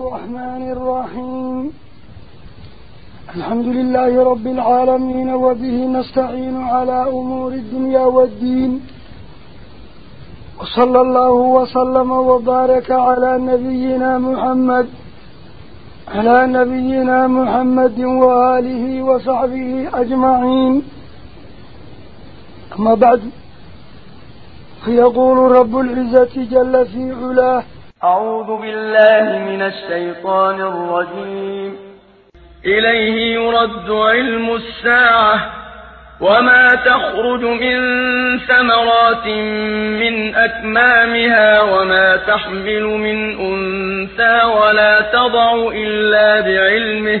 الرحمن الرحيم. الحمد لله رب العالمين وبه نستعين على أمور الدنيا والدين. وصلى الله وسلم وبارك على نبينا محمد على نبينا محمد وآله وصحبه أجمعين. أما بعد فيقول رب العزة جل في علاه أعوذ بالله من الشيطان الرجيم. إليه يرد علم الساعة وما تخرج من ثمرات من أكمامها وما تحمل من أنثى ولا تضع إلا بعلمه.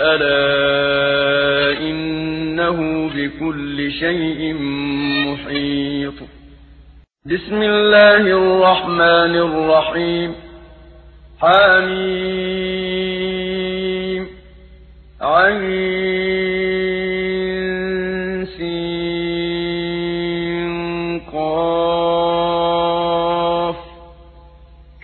ألا إنه بكل شيء محيط. بسم الله الرحمن الرحيم. حميم. عين.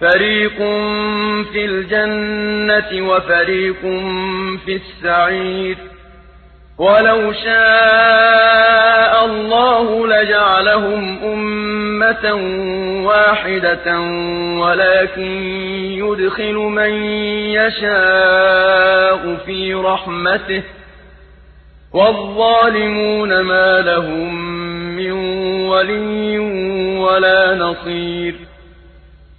فريق في الجنة وفريق في السعير ولو شاء الله لجعلهم أمة واحدة ولكن يدخل من يشاء في رحمته والظالمون ما لهم من ولي ولا نصير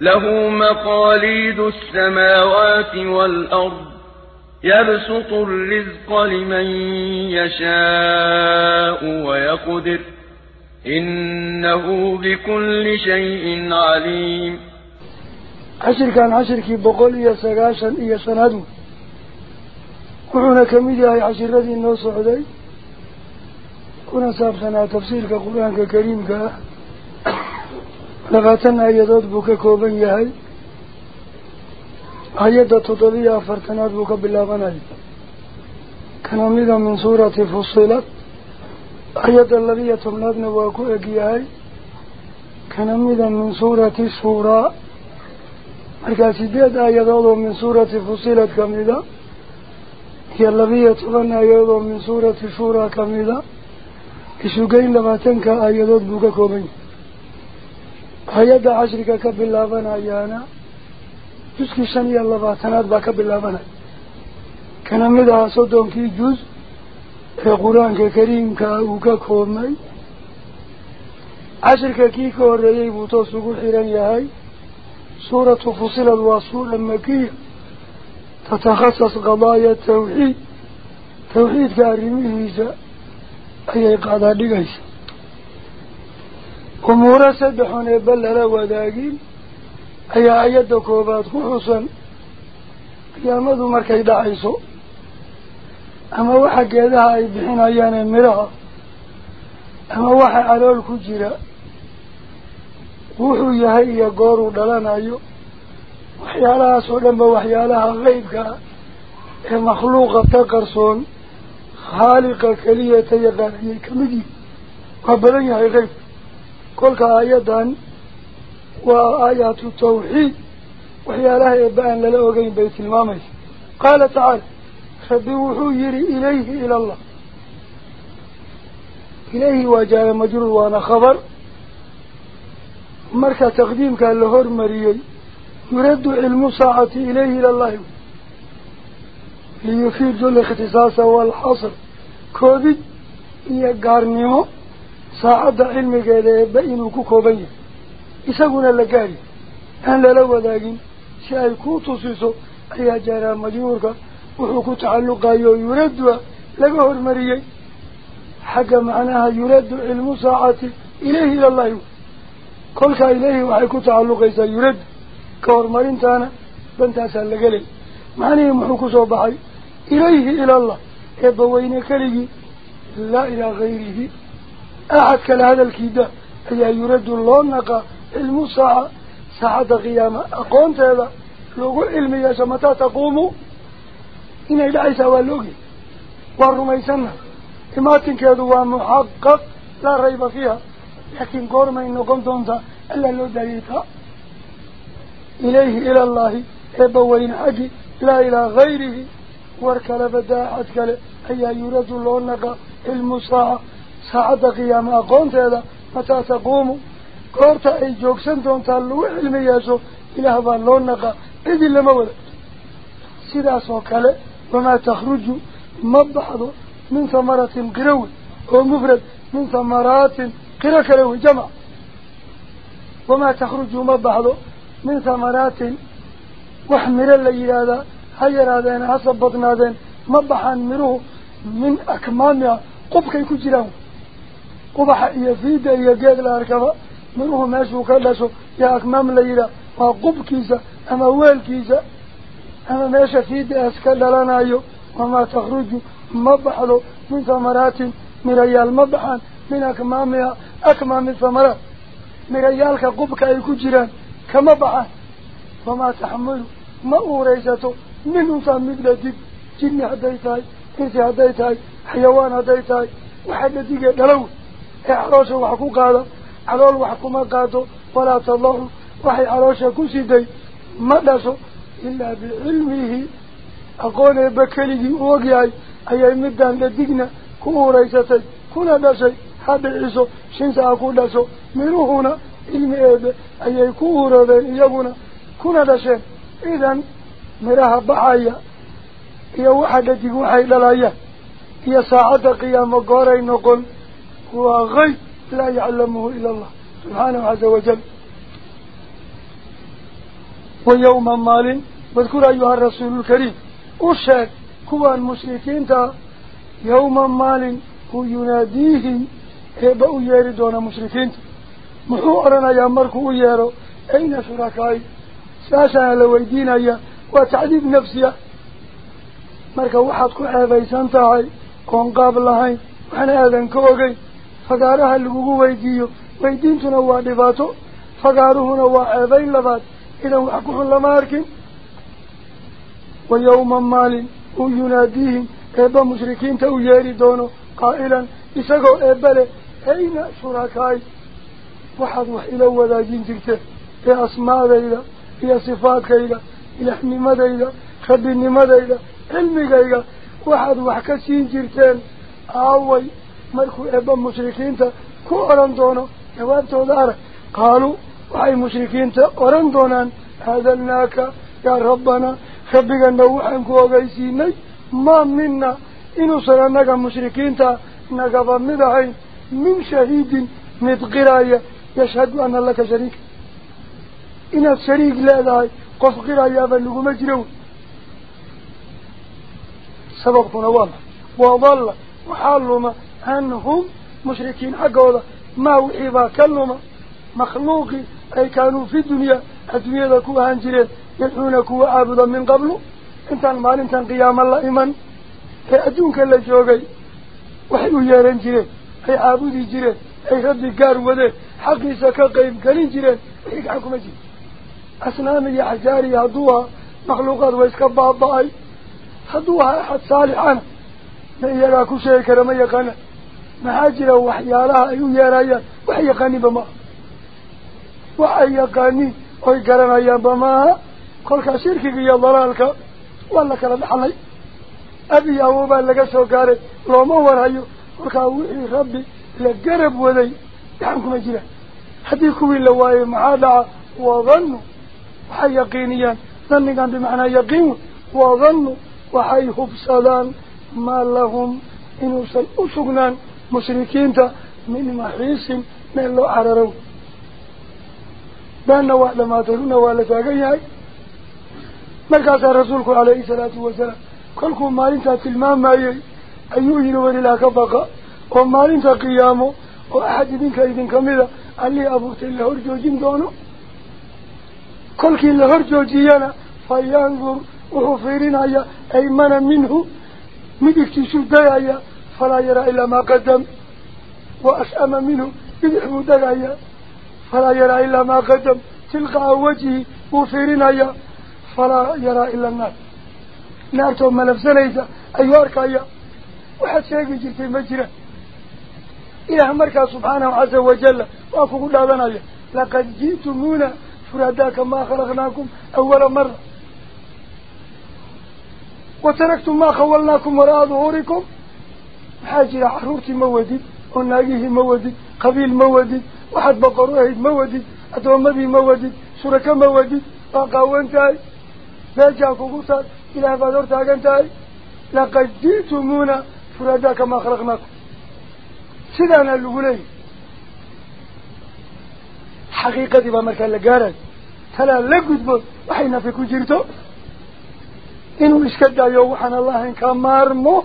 له مقاليد السماوات والأرض يبسط الرزق لمن يشاء ويقدر إنه بكل شيء عليم. عشر كان عشر كي بقول يا سقاشا يا سنادو. كنا كميدي هاي عشر ردي النوص عدي. كنا سابسنا تفسير كقرآن لغاتنا يدود بك كوبن يهي آيات تطبيع فرتنات بك بالله غنائي كان من سورة egyahay kana mida min suurati shuuraa markaa sideed aayadood oo min suurati fusilad ka mida iyo labiyo toban aayadood oo min suurati shuuraa ka mida isugeyn labaatanka aayadood buu ka kooban yahay hay-adda cashriga ka bilaabanayaana juskii shan iyo labaatanaad baa ka bilaabanaya kana mid ahaa soddonkii juz ee qur-aanka kariimkaa uu ka koobmay cashirka kii ka horreeyey buu toos ugu xiran yahay suuratu fusilad waa suura makiya tatakhasas qadaaya tawxiid tawxiidka arrimihiisa ayay qaadaa dhigaysa ku xusan qiyaamadu markay dhacayso ama waxa geedaha ay bixinayaane midhaha ama waxa calool ku jira wuxuu yahay iyo gooruu dhalanayo waxyaalahaas oo dhanba waxyaalaha qeybka ee makhluuqa ka qarsoon khaaliqa keliyata yaqaan ayay kamid yihin waa badan yahay qeyb كل آيات وآيات التوحيد وحيا لها إبان للأوغين بيت الماميس. قال تعالى خبوحو يري إليه إلى الله. إليه وجاء مجرور وأنا خبر. مركة تقديم كان لهور مريي. يرد علم ساعة إليه إلى الله. ليفيد الاختصاص والحصر. كوبيد إيه قارنيو yahay isaguna la gaari aan lala wadaagin si ay kuu tusiso ayaa jaaraa majruurka wuxuu ku tacalluqayo yuradua laga hormariyey xagga macnaha yuraddu cilmu saacati ilayhi ila allahi kolkaa ilayhi waxay ku tacalluqaysaa yuraddu ka horumarintaana dantaasaa laga leey macnihii muxuu kusoo baxay ilayhi ila allah eebbaweyne keligii laa ilaa gayrihi أحد كل هذا الكيدا هي يرد الله نقا المساعة ساعة قيامة. أقونت هذا لو علمي إذا متى تقوم إن إلى عيسى واللغي وارو ما يسمى. إما تنك ومحقق لا ريب فيها. لكن قرما إنه قمت أنت ألا لو دليتها إليه إلى الله إبوين حجي لا إلى غيره. واركل بداعتك أي يرد الله نقا المساعة ay joogsan doontaa lagu cilmi yeesho ilaah baa loo naqa cidi lama wada sidaas oo kale wamaa takhruju ma baxdo min thamaratin qiro wey oo mufrad min thamaraatin qiro kale wey jamac wamaa takhruju ma baxdo min thamaraatin wax miro la yidhaahdaa ha yaraadeen hase badnaadeen ma baxaan miruhu min akmaamiha qubkay ku jiraan قبح يفيد يجيك لأركبه منه ماشو كلاسو يا أكمام ليلة. ما قب كيزة. أما ويل كيزة. أما ماشا فيد أسكال لنا أيو. وما تخرج. مبحلو. من ثمرات. من ريال مبحان من أكمامها أكمام الثمرات. من ريالك قبك أي كجران كمبحان وما تحمل. ما أوريسته من أسام مبلدك جني هديتاي كيزي هديتاي حيوان هديتاي وحدة ديجة دلوه. Calool wax kuma qaado walaa tadacu waxay caloosha ku siday ma dhasho ilaa bicilmihi aqoon eeba keligii u ogyahay ayay midaan dhadigna ku uuraysatay kuna dhashay ha dhiciso shinta ha ku dhasho miruhuna cilmi eebe ayay ku uroobeen iyaguna kuna dhasheen idan miraha baxaya iyo waxa dhadig waxay dhalayaan iyo saacadda qiyaamo gooray noqon هو وغيب لا يعلمه إلا الله سبحانه عز وجل. ويوما مال واذكر أيها الرسول الكريم أشهد كوى المشركين يوما مال هو يناديهم هبأوا يردون مشركين محورنا يا مركو يارو أين شركائي ساشا لو يدين يا وتعذيب نفسي مركو واحد كوى بيسان تاعي كون قابل لهاي وحنا أذن كوغي. Dhibaato fagaaruhuna waa ceebayn labaad idan wax ku xun lama arkin wa yawma maalin uu yunaadiihim eebba mushrikiinta u yeeri doono qaa'ilan isagoo eebba leh ayna shurakaay waxaad wax ila wadaajin jirteen ee asmaadayda iyo sifaadkayga ilaahnimadayda rabbinimadayda cilmigayga waxaad wax ka siin jirteen aaway مركو أبا مشركين كو أران دونو نواب قالوا وحي مشركين أران هذلناك يا ربنا خبقا نوحن كو أغيسيني ما منا إنو سرانك مشركين نقفا مدعي من شهيد نتقرأي يشهد أن لك شريك إن الشريك لا داي قف قرأي أبلغ مجرون سبق نوام وظل وحالهما أنهم مشركين. أقول ما وحيبا كلما مخلوقي أي كانوا في الدنيا الدنيا لكوا هنجرين يلحونكوا عابدا من قبله انت المال انت قيام الله إيمان. هي أدونك اللي جوغي وحيو يا رنجرين هي عابدي جرين هي ربي قار وده حقي سكا قيم كنين جرين. هيك عكم جي. أسلام يا حجاري يا دوا مخلوقات ويسكبع الضعي هدوها أحد صالحان. ما يراكو شيء كرمي يقنع wax yaqaaninba maaha wax ay yaqaaniin oy garanayaanba maaha kolkaa shirkiga iyo dalaalka waa la kala dhaxlay abi awo baa laga soo gaaray looma warhayo kolkaa wixii rabbi la garab waday gacan kuma jiraan haddii kuwii la waayey maxaa dhaca wadannu waxay yaqiiniyaan dhannigan bimacnaa yaqiin wey wadannu waxay hubsadaan maa lahum inuusan u sugnaan min maxiisin meel loo cararow baanna waa dhamaatay runa waa la taagan yahay markaasaa rasuulku calayhi salaatu wasalaam kolkuu maalintaa tilmaamayey ayuu yidhi welilah ka baqa oo maalinta qiyaamo oo axad idinka idinka mida allihii abuurtay la hor joojin doono kolkii la hor joojiyana fa yandur wuxuu fiirinaya aymana minhu midigtiisu degaya فلا يرى إلا ما قدم وأسأم منه بذحب دقايا. فلا يرى إلا ما قدم تلقى وجهه وفيرنا فلا يرى إلا النار نار توم ملفزنا إذا أيوارك أيا وحد سيقل جلتين مجرى. إلى همارك سبحانه عز وجل. وأفقوا لابنا أيا لقد جئتمونا فرداك ما خلقناكم أول مرة. وتركتم ما خولناكم وراء ظهوركم. حاجر حرورتي موادد وناجيه موادد قبيل موادد واحد بقرهيد موادد أدوامبي موادد شركة موادد فقوانتاي بيجا كبوسات إلى فدور تاقانتاي لقد جئتمونا فرادا كما خلقناكم. سيدنا اللغولي حقيقة ما بامركا لقارن تلا لقد بل وحينا فيكو جيرتو إنو إشكدا يوحنا الله إن كمار مو.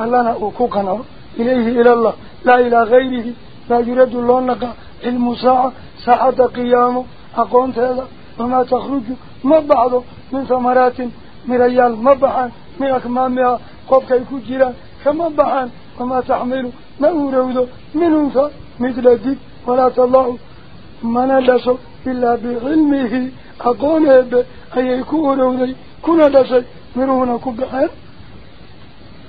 ألانا أكوكنا إليه إلى الله. لا إلى غيره. لا يرد الله نقا المساعة ساعة قيامه. أقوم هذا وما تخرج. ما مبعض من ثمرات. من ريال. مبعض من أكمامها. قبك الكجرة كمبعض وما تحمل. ما أرود من أنثى. مثل ديك. ولا تالله ما ألس إلا بعلمه. أقوم أي يكون أرودي كنا لسي من هنا كبعض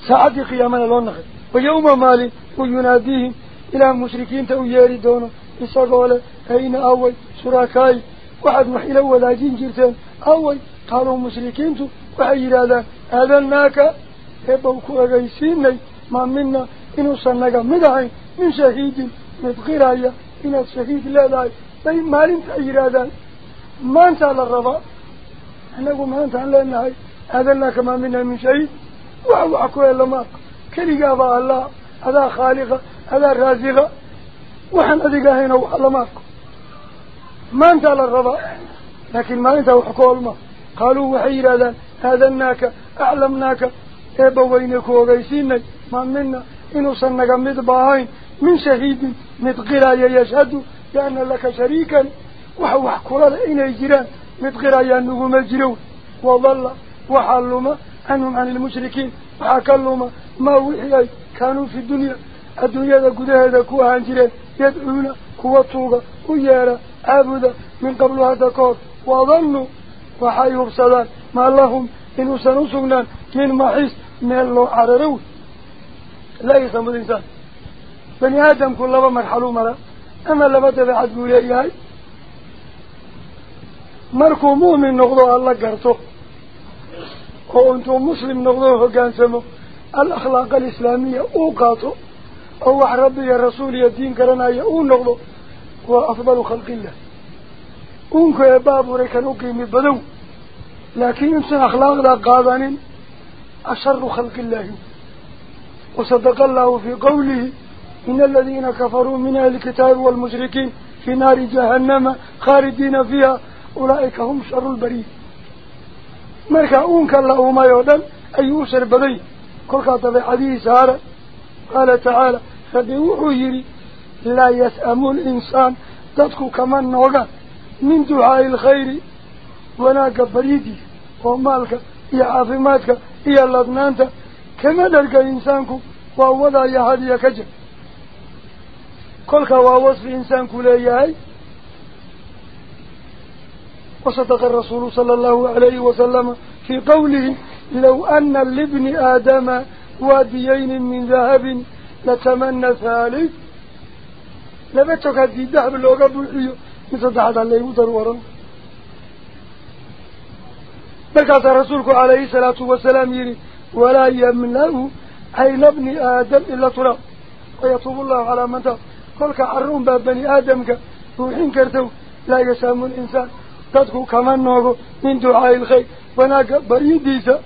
saacaddii qiyaamana loo naqay wa yawma maalin uu yunaadiihim ilaah mushrikiinta u yeeri doono isagoo leh ayna away shurakaay waxaad wax ila wadaajin jirteen away qaaluu mushrikiintu waxay yidhaahdaan aadannaaka eebbaw ku egaysiinay maa mina inuusan naga mid ahayn min shahiidin mid qiraya inaad shahiid leedahay bay maalinta ay yidhaahdaan maantaa la rabaa annagu maantaan leenahay وهو أكوه لما كل جاب الله هذا خالق هذا رازق وحن أذيك هنا وحلما ما انت على الرضا. لكن ما انت وحكوه لما قالوا وحيرا هذا هذناك أعلمناك. إبا وينك وغيسيني. ما منا. إنو صنك مدباهين من شهيد مدقرا يشهد. لأن لك شريكا. وحوح كلا إنا جيران. مدقرا ينقو مجرو وظل وحلما أنهم عن المشركين. وحكلهم ما وحيي كانوا في الدنيا. الدنيا قد هذا كوها انجرين يدعون كوة طوغة ويارة عبدة من قبل هذا كور وظنوا وحيوا بصلاة ما لهم إنه سنسونا من محيس من الله عرروا. لا يسمى الإنسان. بني آدم كلها مرحلوا مرة أما لبدا بعد قولي إياي. مركو مؤمن نغضو الله قرطوه هو أنتو مسلم نغضوه قانسمو الأخلاق الإسلامية أو قاطو أو ربي الرسول الدين كرنا يأو نغضو هو أفضل خلق الله. أنكو يا باب ريكان أقيم البدو لكن إنسان أخلاق لا قاضان أشر خلق الله. وصدق الله في قوله إن الذين كفروا من أهل الكتاب والمشركين في نار جهنم خاردين فيها. أولئك هم شر البريد. مركا اونك الله وما يودن ايو سر بدي كل كتب حديث هذا قال تعالى فدي لا يسأم الإنسان تدكو كمان نوغا من دعاء الخير وناك بريدي ومالك يا عظيماتك يا لبنانت كما درك إنسانك وهو ذا يهدي كجر كل كواوص إنسانك لا يهدي وصدق الرسول صلى الله عليه وسلم في قوله لو أن لابن آدم واديين من ذهب لتمنى ثالث. لبتك هذه الذهب اللي أقبل مثل هذا اللي يودر ورن بكات رسولك عليه الصلاة والسلام يري ولا يمنع عين ابن آدم إلا ترى. ويطوب الله على من تاب. كلك عرون باب بني آدم روحين كرتو لا يسام الإنسان. تدكو كمان نوغو من دعاء الخير وناك بريديسا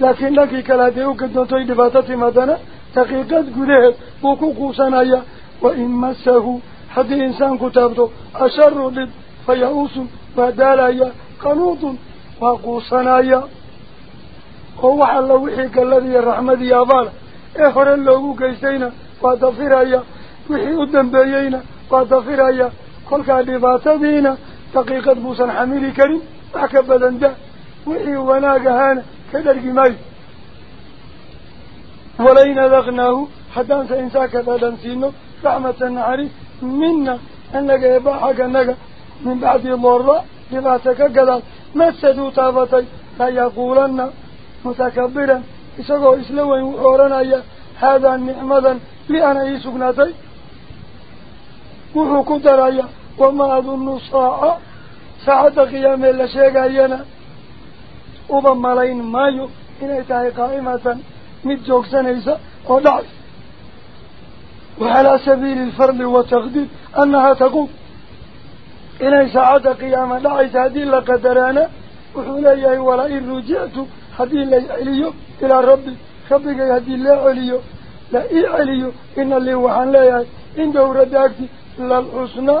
لكن لكي كلا ديو قدن توي دفاتتي مدنا تقيقات قده وكو قوسانايا وإن مسه حد إنسان كتابته أشر لد فيعوس ودالايا قنوط وقوسانايا هو حل وحيك الذي الرحمة يابالا إخر دقيقة بوسا حميلي كريم وحكبدا دا وحي وناقهانا كدرق ماي. ولين ذقناه حتى أنت إنساك دانسينه رحمة النعري منا أنك يباحك أنك من بعد مرة لباتك قدر مسدوا تابتي لا يقولن متكبرا. إساقوا إسلوا وحورنا هذا النعمة لأنا يسقناتي. وحو قدر وما أظن الصاعة ساعة قيام إلا شيء أينا وبمالين مايو. إنه تهي قائمة. متجوك سنيسة ودعي. وعلى سبيل الفرد والتقدير أنها تقوم. إنه ساعة قيامة. دعي هذه لقدرانا وحولي ولئن رجعت. هذه اللي عليو. إلى ربي. ربك هذه اللي عليو. لا عليو. إن اللي وحن لا إن دورة داكتي. للحسنى.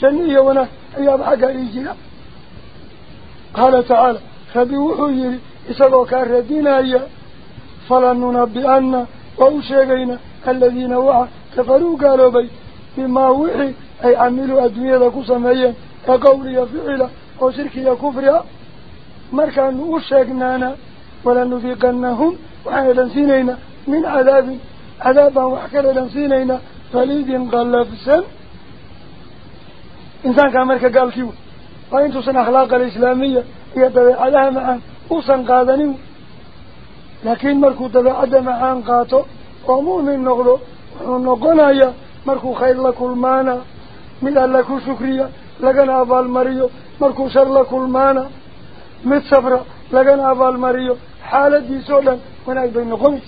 جنية ونا أيام حقا إيجينا قال تعالى ربي وحيري إساقو كاردين أيا فلن ننبئنا وأشيغينا الذين وعى. كفروا قالوا بي بما وحي أي عملوا الدنيا لكو سميا كقولي فعلا وشركي كفرها مركان أشيغنانا ولنذيقنهم وحنا لنسينينا من عذاب. عذابا وحكا لنسينينا فليد قلفسا إنسان كان مركا قال كيو وإن تصن أخلاق الإسلامية يدبع عليها معان وصن قادنيو لكن مركو دبع معان قاتو ومؤمن نغلو ونقنايا مركو خير لكل مانا من لكو شكريا لقنا أبال مريو مركو شر لكل مانا مت صبرا لقنا أبال مريو حالة دي سولا وناك بين نقنس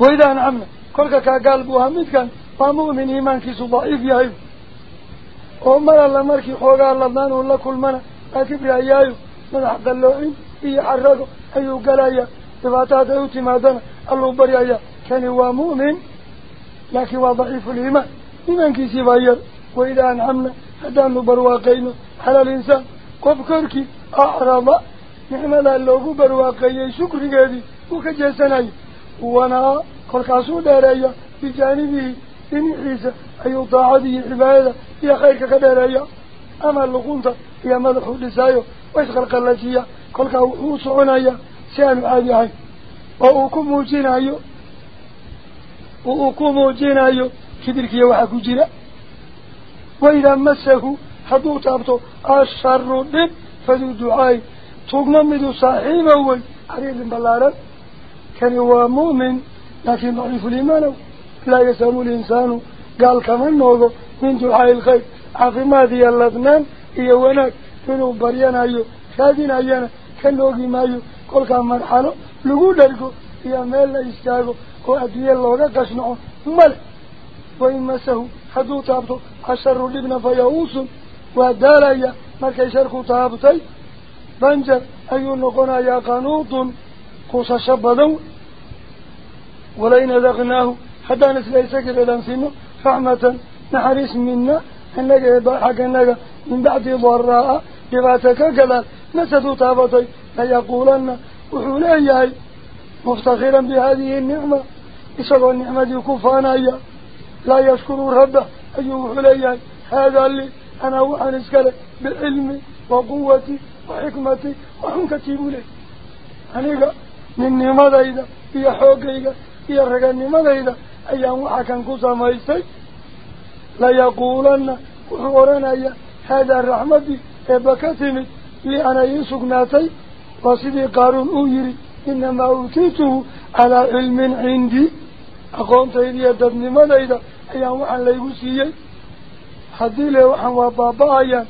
وإذا نعمنا ومر الله مركي خوغا الله ولا كل منا أكبر أيايو مدح قلوعين إيه حرقو أيو قلايا تباتات أيو تمادنا الله بريايا كان هو مؤمن لكن هو ضعيف الإيمان إيمان كيسي باير وإذا أنعمنا هدان برواقين على الإنسان قف كركي أعرض نعمل الله برواقين شكر قادي وكجيساني وأنا كل كاسو داريا بجانبه إن عيسى أي طاعته عبادة هي خيرك كداريا أما اللقونة هي مدحو لسايو ويشغل قلجية كل كاو سعنايا سيان عادي هاي. وأوكم موجينايو وأوكم موجينايو كبيرك يوحكو جيرا وإذا مسه حدو تابتو الشر دب فذو دعاي. تغممد صاحبه عريض بلارا كان هو مؤمن لكن ضعيف الإيمان. لا يسام الإنسان قال كمان نوغو من دعاء الخير. عافمادي اللبنان إيه وناك. إنه بريانا أيو شادين أيانا كنوغي مايو كل كان مرحلو لغو دركو. إيا ميل لا يستاغو وأدوية اللوغا قشنعو. مل. وإن مسه حدو تابتو. الشر لبنا فيهوس ودالايا مركي شركو تابتي. بنجر. أيو نقونا يا قانوط. قوس شبدو. ولين ذقناه حتى نسلي سكر لنسينه رحمة نحرس منا أنك يضحك أنك من بعد ضراء لباتك كذا نسدو تابطي فيقولن وحولي مفتخرا بهذه النعمة. إسروا النعمة كفانا لا يشكر ربه أيها حولي هذا اللي أنا وحن اسكاله بعلمي وقوتي وحكمتي وحنكتي بولي. أنيقا من إذا هي حوقيقا هي رقا أيام وحكا كسا ميستي لا يقولن وحورنا هذا الرحمة إبكتمت لأنا يسقناتي وصدي قارون أويري إنما أوتيته على علم عندي أقوم تيدي أدبني ماذا أيام وحن ليقسيي حدي لي وحن وبابا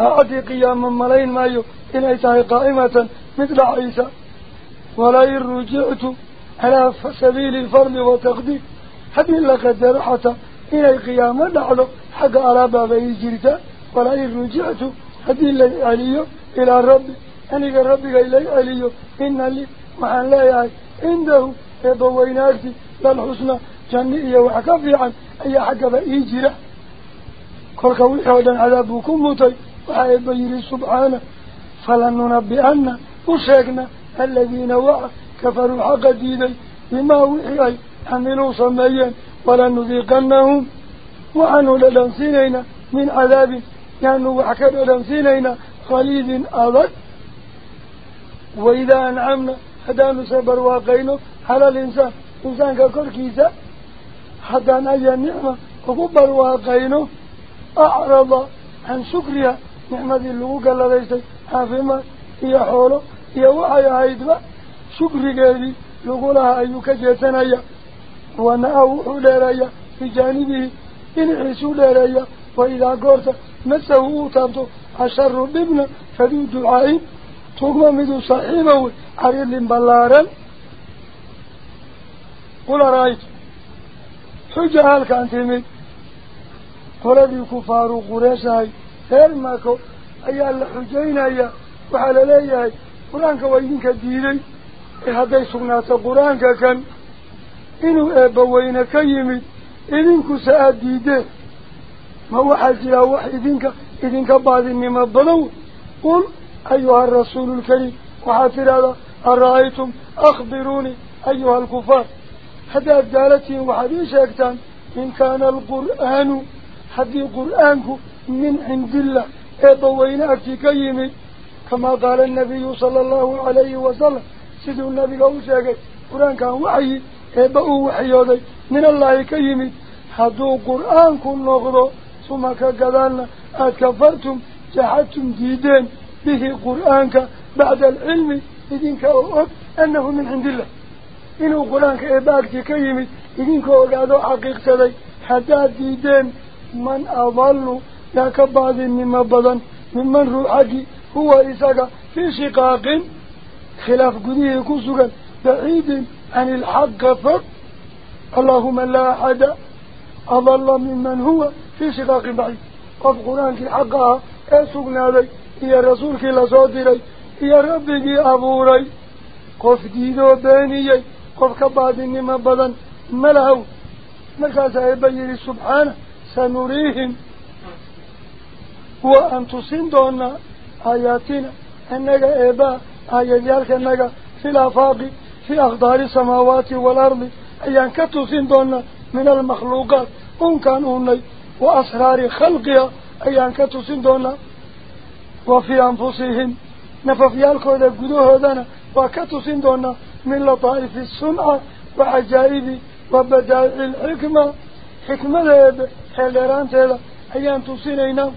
وما أظن ملاين مايو إن أيتها قائمة مثل عيسى. ولا رجعت على سبيل الفرض وتقدير هذه لقد حتى إلى القيامة نحن حق على باب يجرتا ولا رجعت هذه اللي علي إلى ربي. أني ربي إلي علي. إن لي وحن لا يعي. عنده يبويناتي للحسنى جنئية وحكفي عن أي حق بإيجرة كل كوي حودا عذابكم موتي وحيب يري سبحانه فلننبئن وشيكنا الذين وعى كفروا حق ديني بما وحي حملوا صميا ولنذيقنهم وعنوا للنسينينا من عذاب يعني وحكا للنسينينا خليد أضل وإذا أنعمنا هذا نسبر واقينه على الإنسان. إنسان ككل كيسا حتى نجي النعمة وكبر واقينه أعرض نعمة اللغوك الله ليس حافظة هي حوله هي وحي عيدها شكر قادي لغولها أيوك جيتنايا ونأوه لرايا في جانبه إن عيسو لرايا وإذا قرت مسه تابتو الشر بابن فذو دعائي. تغم مدو صاحبه عريض بلارا. قل رأيت. حجة هالك أنت من. قل هل ماكو أي الله حجينا يا وحال ليه يا قرانك وينك ديني هذا سنة قرانك كان إنه أبا وينك يمي إذنك سأديده ما وحد يا وحد إذنك إذنك بعض النمى الضلو قل أيها الرسول الكريم وحافر هذا أرأيتم أخبروني أيها الكفار هذا أدالتهم وحديثة إن كان القرآن حديث قرآنك من عند الله. إيه أبوين أكتكيم كما قال النبي صلى الله عليه وسلم. سيد النبي قول شاكت قرآن كان وحي. إيه أبو وحيودي من الله كيمي. حدو قرآن كن نغضو. ثم كذلنا أكفرتم جحدتم ديدين. به قرآنك بعد العلم. إذن كأوك أنه من عند الله. إنه قرآنك إباك إيه كيمي. إذن كأوك أدو حقيق حتى ديدين. من أظلوا ذاك بعض مما بدن ممن روحكي هو إساك في شقاق خلاف قديه كسوكا بعيد عن الحق فر اللهم لا أحد أضل ممن هو في شقاق بعيد. قف قرآن قرانك حقها أسوكنا ذي يا رسولك لصادري يا ربك أبوري قف ديدو بانيي قف كبعد مما بدن. ملعو نكاسا يبيري سبحانه. سنريهم. وأن تسندونا آياتنا أنك إباء آياتيالك أنك في الأفاق في أخضار السماوات والأرض أيان كتسندونا من المخلوقات أن كانوني وأسرار خلقها أيان كتسندونا وفي أنفسهم نففيالك إذا قدوه ذنا وكتسندونا من لطائف السنعة وعجائب وبدائل الحكمة حكمة هذا هل يران تهذا أيان تسينينا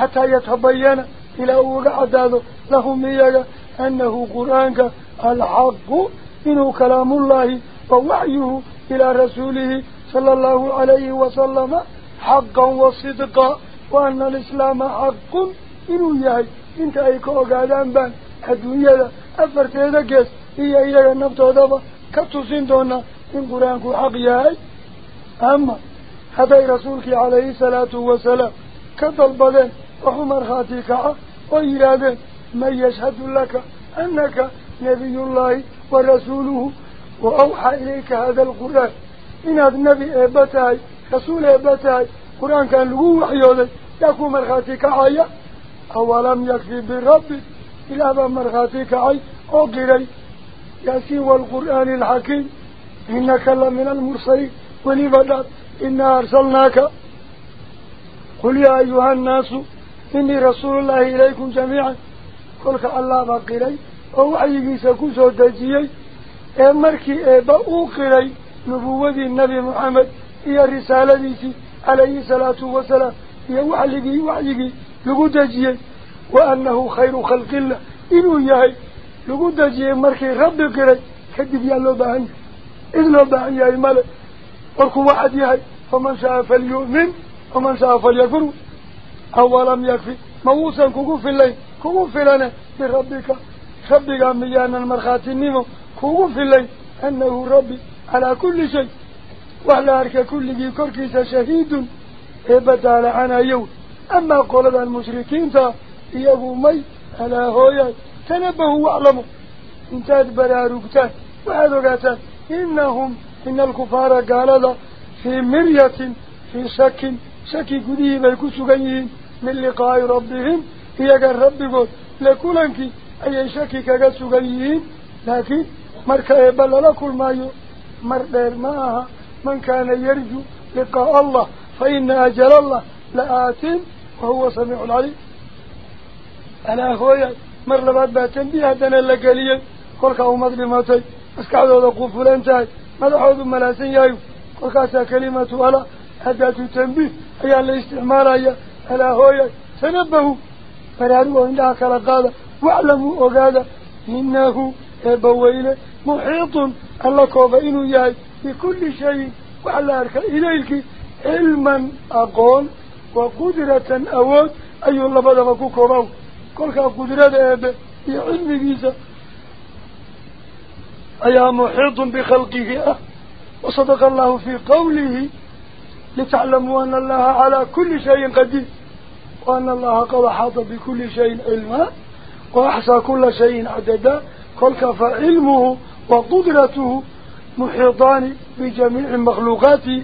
حتى يتبين إلى أول عداده لهم إياه أنه قرآنك الحق إنه كلام الله ووعيه إلى رسوله صلى الله عليه وسلم حقا وصدقا وأن الإسلام حق إنه يهي. إنت أيك أقادان بان الدنيا أفرت هذا كيس. إيا إيا النبت هذا كتسين دونا إن قرآنك حق يهي. أما هذا رسولك عليه الصلاة والسلام. كذل بلين وحمر خاتيك وإرادة من يشهد لك أنك نبي الله ورسوله وأوحى إليك هذا القرآن. إن هذا النبي إبتاي رسول إبتاي قرآن كان لغو وحيوذي يكو مرخاتيك عاية. أولم يكفي بالرب إلا هذا مرخاتيك عاية. أقري يسيو والقرآن الحكيم. إنك لمن المرسلين. ولي بدأت إنا أرسلناك. قل يا أيها الناس إني رسول الله إليكم جميعا. كلك الله ما قلي أو أيه سكوس ودجيي أمركي أبا إيه أوقلي نبوة النبي محمد. إيه هي الرسالة ديسي عليه الصلاة والسلام. هي وعليه وعليه لقد جيه وأنه خير خلق الله. إنه يهي لقد جيه مركي ربي قري كدب يالله بهن. إذن الله بهن يهي ملك والقواعد يهي فمن شاء فليؤمن. ومن شاء فليكفره yakfi ma wuusan kugu filayn kugu filane birabbika rabbigaa miyaanan markhaatinimo kugu filayn annahu rabbi calaa kulli shay wax la arka kulligii korkiisa shahiidun eebba daalacanayow amaa qoladan mushrikiinta iyagu may alaa hooyaay tanabahu waclamu intaad baraarugtaan waxaad ogaataan inahum ina alkufaara gaalada fii miryatin fii shakin shaki gudihii bay ku sugan من لقاء ربهم. هي قال ربي يجر ربك لكلنك أي شك كجسوجين لكن مر كبل لكل ما مر درماها من كان يرجو لقاء الله. فإن أجل الله لآتين وهو سميع العليم. أنا أخويا مر لبعض باتن بها دانا لقاليا قولك أو مظلماتي أسكعدوا دقوف لانتاي ماذا حوضوا ملاسين يايو؟ قولك أسا كلمة ولا. هداتوا تنبيه أيها اللي استعمار أيها على هوي تنبهوا فرادوا إن ذاك القادة واعلموا أقادة إنه بويل محيط. الله بإنه ياي بكل شيء وعلى أرك إليك علما أقول وقدرة أود أي الله بدأ مكوك روح كلها قدرة أبا علم بيسا أي محيط بخلقه. وصدق الله في قوله لتعلموا أن الله على كل شيء قدير. وأن الله قد حاط بكل شيء علما وأحصى كل شيء عددا كل فعلمه وقدرته محيطان بجميع مخلوقاته.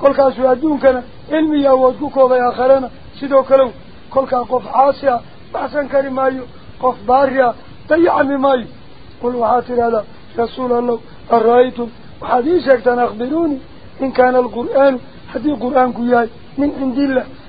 كل كاسو أدون كان علمي أودكوك آخرنا سيدو كلو. كل قف عاسيا بحسن كريمايو قف باريا ضيعني مايو. قل وحاتر هذا رسول الله الرأيتم وحديثك تنخبروني إن كان القرآن حديث القرآن كياي من عند الله.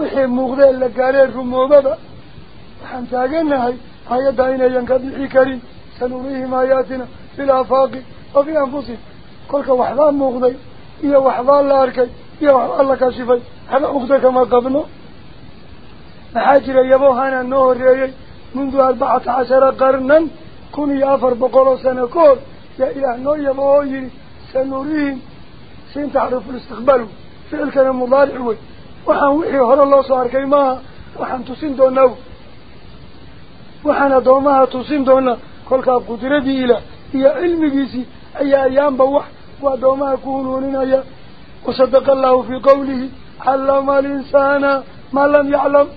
ولبعدي أدوفه أنسوا دوي سنريهم وحن تصين دون آياتنا أنك إبا آياتك أنك وحن مخترعاتك مقصوفاتك الدنيا ذا هدير لقاري آياتنا يكون قد الجيران وحين مغذي لقاري الرموبة وحن تاقناهي آياتنا ينقضي كريم سنريهم آياتنا في الآفاق وفي أنفسهم كلك وحضان مغذي إيا وحضان لاركي إيا وحضان لكاشفي هذا مغذي كما قبله محاجر يبوهانا النهر ريي منذ يا وحن وحي هر الله صار كيماها وحن تسين دونه وحن دومها تسين دونه كل كاب قدرتي إلى. هي علم جيسي. أي أيام بوح. ودومها كونون أي وصدق الله في قوله. علم الإنسان ما لم يعلم.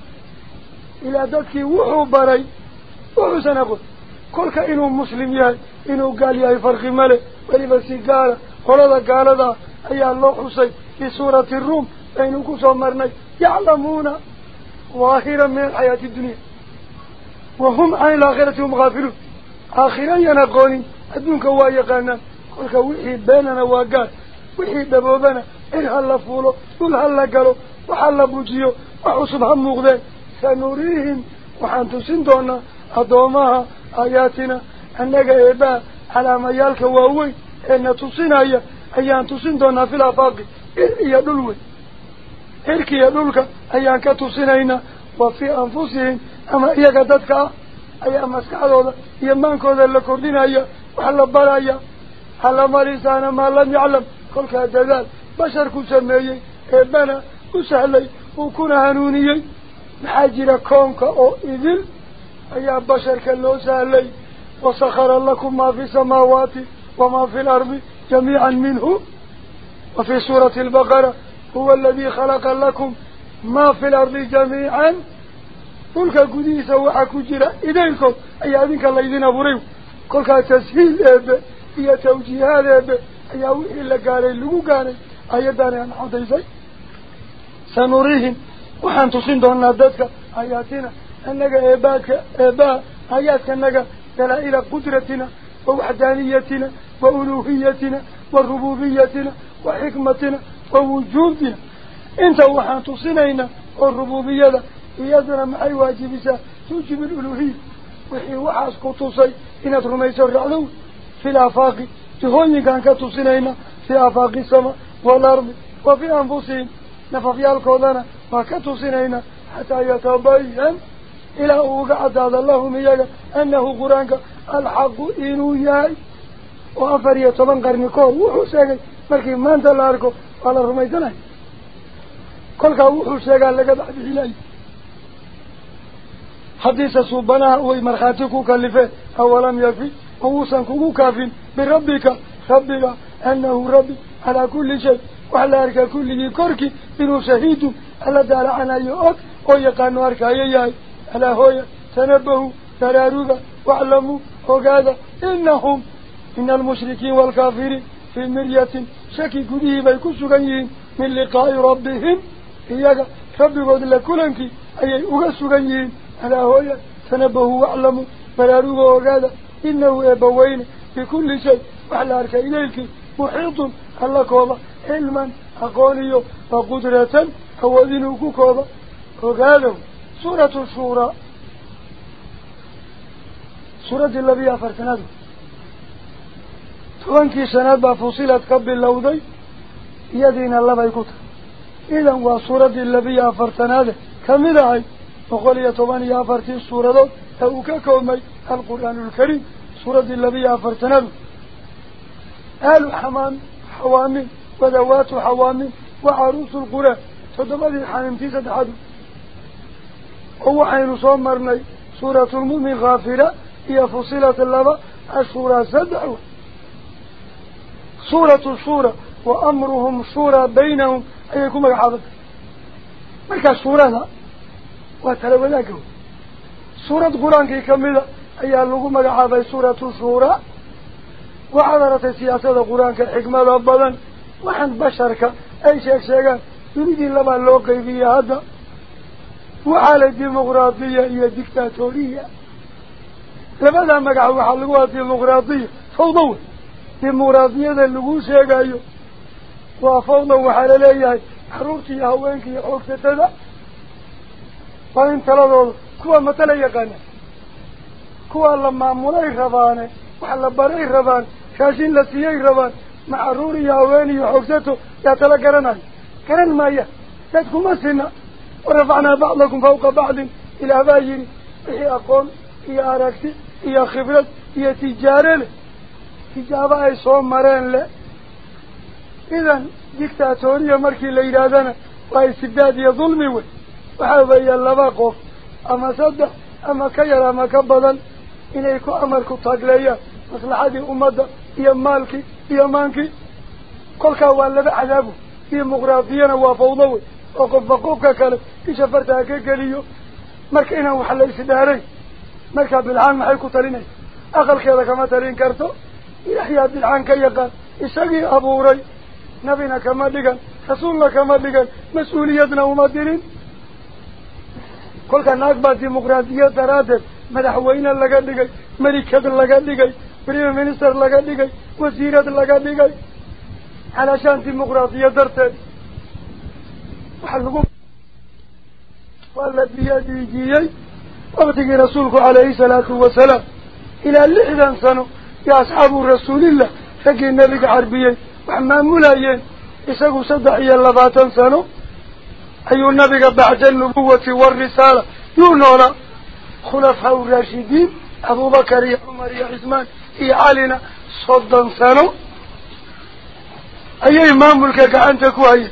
إلى ذلك وحو بري. وحو أي في بين كسو مرني يعلمون ظاهرا من الحياة الدنيا. وهم عن الآخرة هم غافلون. آخرا ينقوني. أدونك وايقانا قلك وحي بيننا واقال وحي دبوبنا إن هلا فولو. قل هلا قالوا وحلا بوجيو وحصب هم مغذين. سنريهم. وحان تسندونا. أدومها. آياتنا. أنك إباء على ميالك إركي يدلك أيان كتصنعينا وفي أنفسهم أما إياك دادك أيان مسكعة يمانكو ذا لكردين أيا وحلا برايا حلا مريسانا ما لم يعلم كل كهددال بشر كسميي إبانا كسهلي وكون هنونيي محاجر كونك أو إذل أيا بشر كاللو سهلي وسخر لكم ما في السماوات وما في الأرض جميعا منه وفي سورة البقرة هو الذي خلق لكم ما في الأرض جميعا. قلك قديسة وحكو جرا إذنكم أي أذنك الله إذن أبوريو. قلك تسهيل إبه هي توجيهات إبه أي أوحي إلا قالي اللقو قالي أيضاني أنا حديثي سنريهم. وحن تصندون ذاتك آياتنا أنك إباك. إباء آياتك أنك دلائل قدرتنا. ووحدانيتنا. وألوهيتنا. وربوبيتنا وحكمتنا. ووجودنا انت وحان تصنينا والربوبية إيادنا معي واجبسا توجب الألوهية. وحي وحاس كتصي إن ترميس الرعلو في الآفاق. تهوني كان كتصنينا في آفاق السماء والأرض. وفي أنفسهم نففي الكودانا وكتصنينا حتى يتبين إلى أوقعد هذا الله مياك أنه قرآنك الحق إنو ياي. وأفر يتبن قرن كور وحو سيقي markii maanta la arko على رميسنا كل كأوحو الشيقة لك ذاحب إلهي. حديث سبنا وي مرخاتكو كلفة أولا يكفي أوسا كوكو كافين. بربك ربك أنه ربي على كل شيء. وعلى أرك كل كرك إنه شهيد. على دار عنا يؤك ويقانو أرك أيهاي. على هوي تنبهوا تراروغا وعلموا وقاذا إنهم إن المشركين والكافرين في مرية شكي قديه بيكو سغنيين من لقاء ربهم. إياك ربي قد لكلنك أي أغا سغنيين على هوية تنبهوا واعلموا فلاروه وقاذا إنه يبوين بكل شيء. وعلى أرك إليك محيط. الله كوضا علما أقولي وقدرة هو ذنوك كوضا وقاذا سورة الشورى. سورة الذي أفرتنا تونكي سنة بفصيلتك باللودي يدين الله بيكوت إذن وصورة اللبي آفرتنا ده كم دعي وقال يتوان يافرتين صورة ده أوكا كومي القرآن الكريم صورة اللبي آفرتنا ده أهل حمام حوامي ودوات حوامي وعروس القرآن تدبادي الحنم تيسة حد هو حين صمرني سورة المؤمن غافرة هي فصيلة اللبا الصورة سدعوه alqur'aanulkariim سورة النبي أفرتنا آل حمام حوامل وذوات حوامل وعروس القرى تدبدي حامتي سدحد هو حين صمرني سورة المؤمن غافرة هي فصيلة اللبا السورة سدعو سورة السورة وأمرهم سورة بينهم أيكم الحافظ مركز سورة وتلو ذاكو سورة قرآن كي كمدة أي اللغو مقعابي سورة السورة وحضرت سياسة القرآن كالحكمة أبدا وحن بشرك أي شيء شيئا يريد لما اللوقي في هذا وعلى الديمقراطية هي ديكتاتورية لماذا مقعوا حلقوا الديمقراطية فوضوا ديمقراطية اللغو شيئا وفوضوا وحال ليهي حرورتي هوينك حوكتة تدا وإن تلدوا كوا مثلا يقانا كوا لما مولاي رباني وحلا بري ربان كاشين لسيي ربان مع روري هويني حوكتته يا تلا قرنا قرن ما يا أي صوم مرين له. إذن ديكتاتورية مركي ليرادنا واستبداد ظلمي وي. وحاوية اللباقف أما صدق أما كير أما كبضا إنيكو أمركو تاقليا مصلحة أمدا إيا مالكي إيا مانكي. كل كوان لبا عذابه إيا مغرافيانا وفوضوي وقف بقوبك كالب إيشا فرتها كيكاليو مرك إنا وحلا إسداري مركا بالعان محيكو تليني أقل كذا يحيى بالعان كيقان إساقي أبو ري نبينا كما دقان رسولنا كما دقان مسؤوليتنا وما ديرين كل كان أكبر ديمقراطية دراتب مدحوين لغا دقاي ملكة لغا دقاي بريم منستر لغا دقاي وزيرة لغا دقاي علشان ديمقراطية درتب وحلقوا والذي يديجيي وابتقي رسولك عليه الصلاة والسلام إلى اللحظة يا أصحاب رسول الله فقي النبي عربيين وحمام ملايين. إساقوا صدحي اللباتن سنة أي النبي بعد النبوة والرسالة. يونونا خلفاء الراشدين أبو بكر يا عمر يا عثمان يا علينا صدا سنة أي إمام ملكك أنت كوي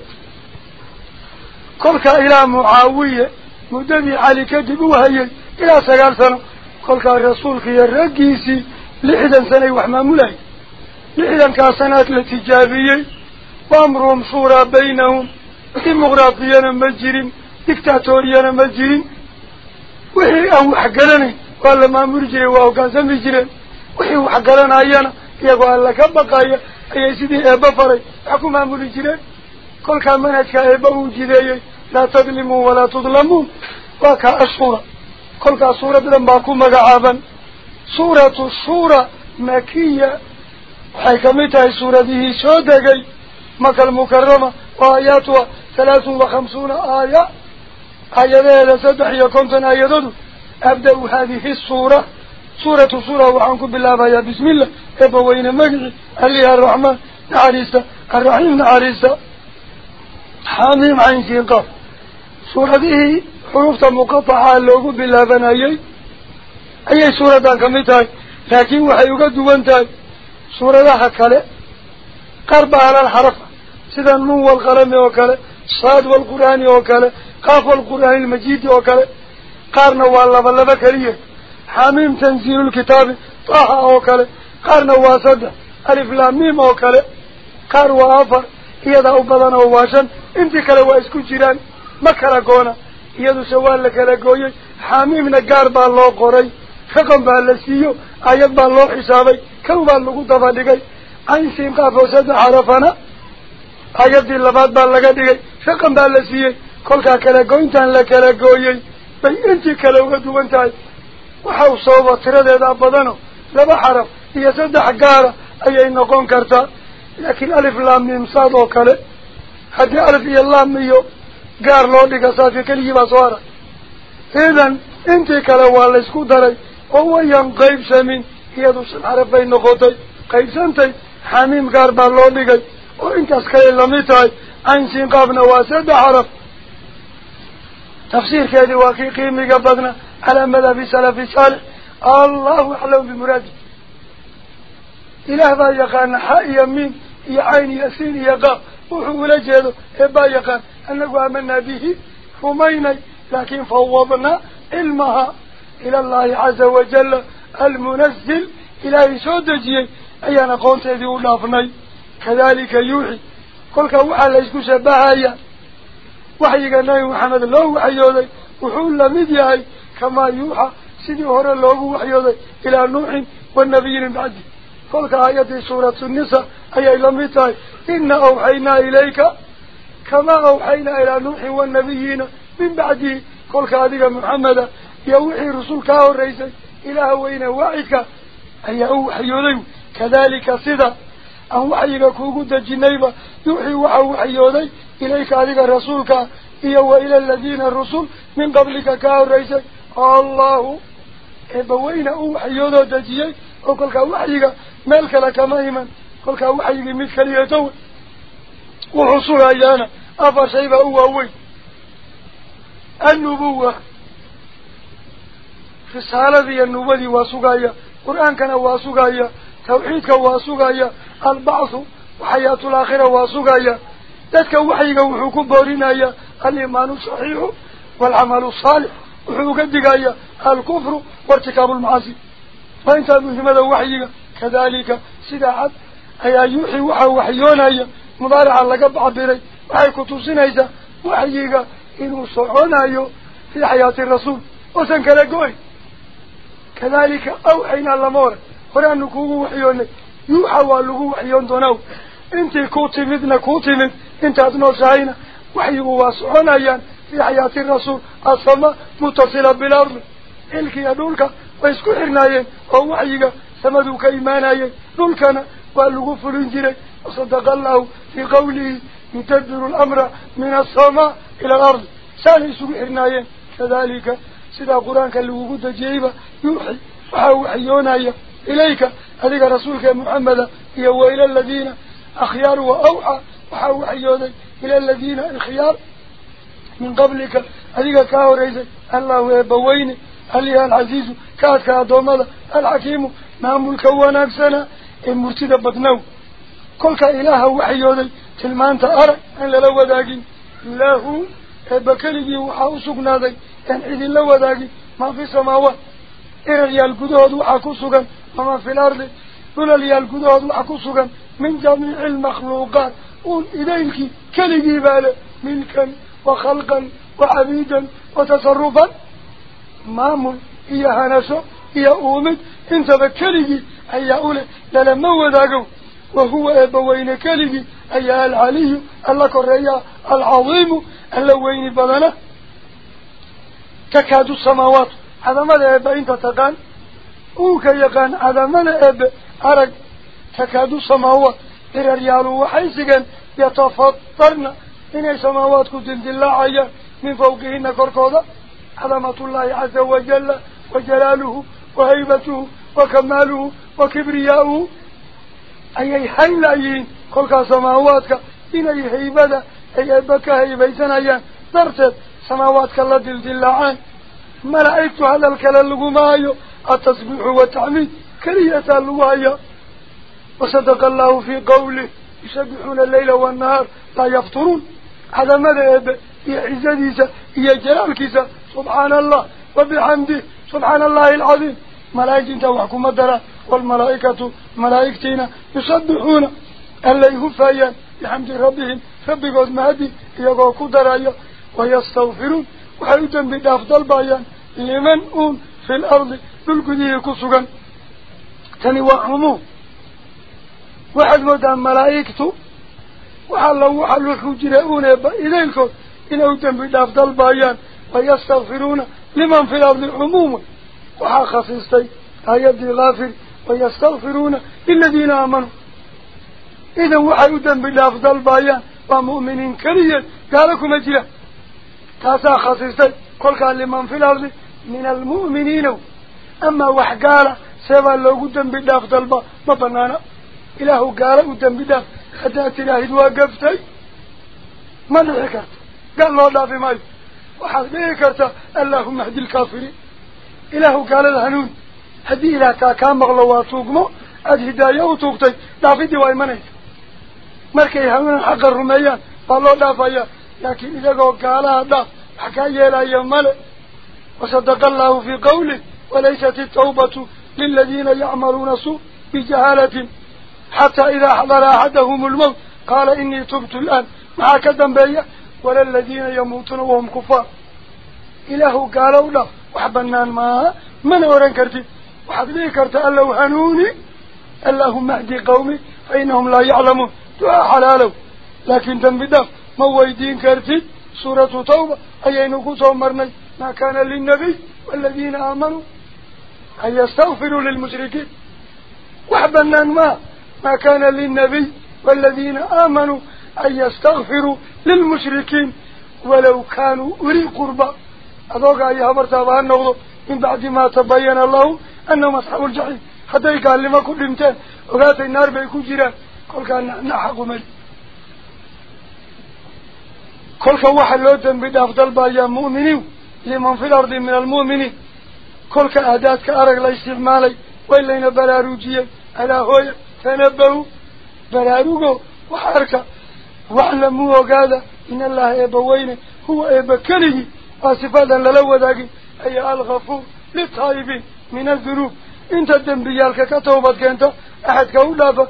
كلك إلى معاوية مدبي علي كدب وهي إلى سقال سنة كلك رسولك يا رقيسي. لحدا سنة وحمام ملاي. لحدا كاسنات التجابية. وأمرهم صورة بينهم. ديمقراطيانا مجرين ديكتاتوريانا مجرين وحي أو حقلني ولا ما مرجري وهو كان سمي جرين وحي وحقلنا أيانا. يقول لك بقايا. أي سيدي إبا فري. حكومة مرجرين كل كان منهجك إبا وجدي. لا تظلموا ولا تظلموا. وكا الصورة كل كان صورة بدن باكو مقعابا. صورة الصورة مكية. حيكمتها صورة ذي سوداقي مكة المكرمة. وآياتها ثلاث وخمسون آية. آية لا سدح يكونتن آيات أبدأ هذه الصورة سورة سورة وعنكم بالله يا بسم الله. إبوين مجد اللي الرحمن. نعريسة. الرحيم نعريسة. حاميم عين سينقف سورة ذي حروف مقطعة اللوغو بالله بنايي. أي سورة كمتاي لكن وحي قد وانتاي سورة كله. قرب على الحرف. سيدا النون والقلم وكله صاد والقرآن وكله قاف والقرآن المجيد وكله قارنا والله بلبا كريه حاميم تنزيل الكتاب. طه وكله قارنا واسد. ألف لاميم وكله قار وآفر. إيضا أبضان وواشن. انت كلا واسكو جيران. ما كلا قونا. إيضا سوال فقم بالسيو آيات بالله حسابي كم بالله قطفا لقي عين سيم قاف وسد عرفنا آيات اللبات بالله لقي فقم بالسيو كل كلا قوينتان لك لقوي bay intii kale uga duwan tahay waxau sababa tiradeeda badano laba xaraf iyo saddex gaara ayay noqon kartaa laakiin alif laam miim saad oo kale haddii alif iyo laam iyo gaar loo dhiga saadka keligii baa soo haray idan intii kale waa laysku daray وهو يان قيب سمين. يدو سنعرفين نقطي قيب سنتي. حميم قاربا لوليقي وإنت اسكي اللميتاي انسين قابنا واسد عرب تفسير كيدي واقيقي مقبضنا على ماذا في سلف صالح الله أحلم بمراد. إلى بايا كان حائيا من يعين يسين يقع وحو لجهده إيه بايا كان أنه آمنا به. فميني لكن فوضنا. علمها. إلى الله عز وجل المنزل. إلهي سودجي. أيانا قونت ذي ولافني كذلك يوحي. كلك وحا ليسكو شبهايا. وحيك النبي محمد الله وحيوذي وحول لمديهي كما يوحى. سيدي هورا الله وحيوذي إلى نوح والنبي من بعده كلك آيات سورة النساء. أي لمديهي إن أوحينا إليك. كما أوحينا إلى نوح والنبيين من بعده كلك هذه محمد. يوحي رسولك الرئيس إلى هوين وعيك؟ أي أوحيوذي كذلك صدا أن وحيك كوكود الجنيبة يوحي وحيوذي إليك هذه رسولك. إيا وإلى الذين الرسول من قبلك كاو الرئيس الله. إبوين أوحيوذو دجيي وكلك وحيك لك وحيك أيانا أفر شيبا أوهوي النبوة واسقايا قرآن كان واسقايا توحيدك واسقايا البعث وحياة الآخرة واسقايا ذاتك وحيك وحكم بورنايا الإيمان الصحيح والعمل الصالح وحكم دقايا الكفر وارتكاب المعاصي. فإنت مهمة وحيك كذلك سداعات أي يوحي وحا وحيونايا مضارعا لقب عبري وحي كتوسينيسا وحيك إنه صعونايو كذلك أوحينا اللمورة قرآن نكوه وحيوني يوحى والله وحيون دونو انتي كوتي مدنا كوتي مد انت أدنو سعينا وحيه واسعنا ايان في حياة الرسول. السماء متصلة بالأرض. إلك يدولك ويسكو حرنايين ووحيك. سمدوك إيمانايين دولكنا. والله فلنجري وصدق الله في قوله. يتبر الأمر من السماء إلى الأرض. سالي سكو حرنايين كذلك. سيدا قرآن كاللغو قد جيبا. يوحي وحيونا إليك هذيك رسولك محمد هو إلى الذين أخيار وأوحى. وحيونا إلى الذين الخيار من قبلك. هذيك كاو ريسي الله يبوين هليها العزيز. كاتك أدومد الحكيم. مام الكوان أكسنا المرتدى بطنو كلك إله وحيونا تلمان تأرى أن للو ذاكي له بكلي وحاوسقنا ذي أن إذن لو ذاكي ما في سماوات. إراليال قدود وحكوسقا وما في الأرض دولاليال قدود وحكوسقا من جميع المخلوقات قول إليك كلي جبال ملكا وخلقا وعبيدا وتصرفا مامل إيا هنسو إيا أومد انت بكلي أي أولي للما وذاقو وهو أبوين كلي أي العلي الله كريا العظيم اللوين بدنا تكاد السماوات ماذا أبا انت تقان اوك يقان هذا ماذا أبا أرق تكاد السماوات إلى ريال وحيسقا يتفطرن إن سماوات كدل دلاعيا من فوقهن كركوضة عظمة الله عز وجل وجلاله وهيبته وكماله وكبرياؤه أي حين أيين كلك سماواتك إن أي هيبة أي أبك هيبيتنا أيان درتت سماواتك الله دل دلاعان ملائكت هذا الكلام لقمايو التصبيح والتعميد كلية اللوايا وصدق الله في قوله يسبحون الليل والنهار لا يفطرون. هذا ماذا يا عزديسة يا جلالكيسة سبحان الله وبحمده سبحان الله العظيم. ملائكة توحكم الدرا والملائكة ملائكتين يسبحون. اللي هفايا بحمد ربهم. ربكوز مهدي يقول كدرايا ويستغفرون. وحيوتن بدافضل بايان. لمن أون في الأرض بالقديه كسوغا تني وعموم واحد مدى ملائكته وحالله وحالله حجرؤون إليكم إنه تنبي بدافضل بايان. ويستغفرون لمن في الأرض عموما. وحا خصيصتي. آيات غافر ويستغفرون للذين آمنوا. إذا وحا تنبي تاسا خصيصتي كل قال لمن في الأرض من المؤمنين. أما وحقال سيبا لو قدام بداف طلبا ما بنانا إله قال قدام بداف خدات إلهي وقفتي ما ذكرت؟ قال له لا في ماي. وحد ذكرت اللهم اهدي الكافرين. إله قال الهنون. هدي إله كان مغلواتوكمو aada hidaayo u tuugtay dhaafidii waa imanaysa markay haweenan xaqa rumeeyaan baa loo dhaafayaa لكن إذا قال هذا حكاية لا يمل. وصدق الله في قوله وليست التوبة للذين يعملون سوء بجهالة حتى إذا حضر أحدهم الموت. قال إني تبت الآن مع كدن ولا الذين يموتون وهم كفار. إله قالوا له وحبنان ما من أوران كرتي؟ وحبني كرت ألو هنوني اللهم اهدي قومي فإنهم لا يعلمون. دعا حلاله لكن تنبي دفت ما ويدين كرتيد سورة توبة أيين قصوا مرني ما كان للنبي والذين آمنوا أن يستغفروا للمشركين. وحبنا ما ما كان للنبي والذين آمنوا أن يستغفروا للمشركين. ولو كانوا أولي قربا أذوق أيها مرتبها النوض. من بعد ما تبين الله أنهم أصحاب الجحيم. حتى يقال لما كل انتين. وقالت النار بيكون جيران قل كان نحق مجد waxa loo dembi dhaaf dalbayaa mu'miniin liman fi lardi min almu'miniin kolka aadaadka arag la isticmaalay way layna baraarujiyey alaa hooya tanabahu baraarugo wax arka waclamuu ogaada in allaha eebba weyne huwa eebba keligii waa sifaadan lala wadaagin aya alghafuur litaa'ibiin min adunuub inta dembiyaalka ka toobad keenta axadka u dhaafa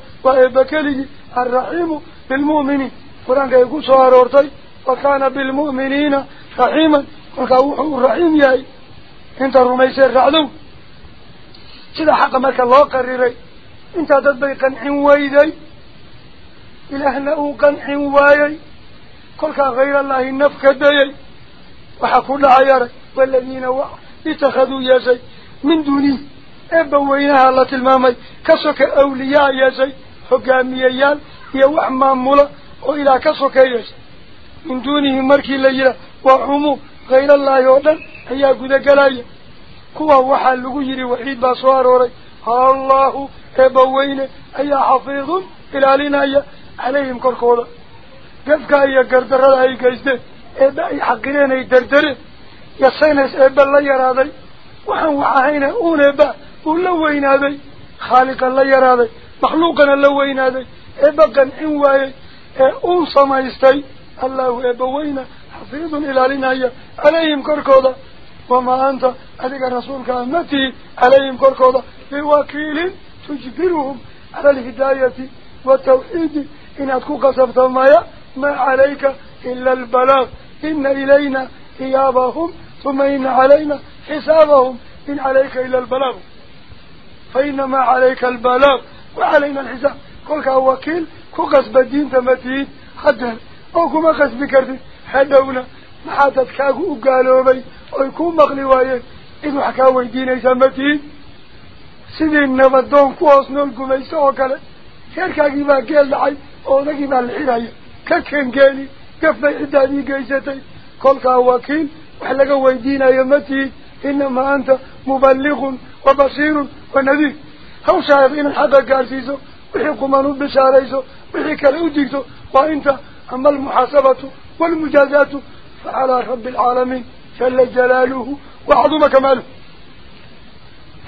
وكان بالمؤمنين رحيما. وكوحه الرحيم ياي. أنت الرميسي الرعدو. سيدا حق ملك الله قريري. أنت تدبي قنحي ويدي. الهنا أو قنحي ويدي كلك غير الله النفك الدي وحكول عيار والذين اتخذوا يا ياسي من دوني. إبا وينها الله تلمامي. كسوك أولياء يا ياسي حقامي ايال يوح مامولا وإلى كسوك ياسي cumuum hayrallaahi oo dhan ayaa gudagelaya kuwa waxaa lagu yidhi waxiid baa soo arooray allahu eebba weyne ayaa xafiidun ilaalinaya calayhim korkooda gafka iyo gardarrada ay geysteen eebba ay xaqireen ay derdereen yasaynays eebba la yaraaday waxaan wax ahayne uun eebba uu la weynaaday khaaliqan la yaraaday makhluuqana la weynaaday eebba qancin waayey ee uun samaystay الله أبوينا حفيظ إلى لنايا عليهم كركوضة وما أنت عليك الرسول كأمتي عليهم كركوضة بوكيل تجبرهم على الهداية والتوحيد إن أتكوك صفت ما عليك إلا البلاغ إن إلينا إيابهم ثم إن علينا حسابهم إن عليك إلا البلاغ فإنما عليك البلاغ وعلينا الحساب كلك وكيل كوكس بدين تمتيد حدر أو كما قصب كرتين حدونا. ما حدد كاكو قالوا بي. أو يكون مغلي وايه إذو حكا ويديني سمتين سنين نبدون كواسنا القميسة وكالا خير كاكي ما قيل لعي. أو ذاكي ما لحيراي كاكين قيلي. كفنا إحداني قيستي. كل كاواكين. وحلقا ويدينا يمتين إنما أنت مبلغ وبصير ونبي هو شايفين إن قارسيسو. بحكم منو بشاريزه بحكالي وديكتو وإنتا أما المحاسبة والمجازات فعلى رب العالمين فل جلاله وعظم كماله.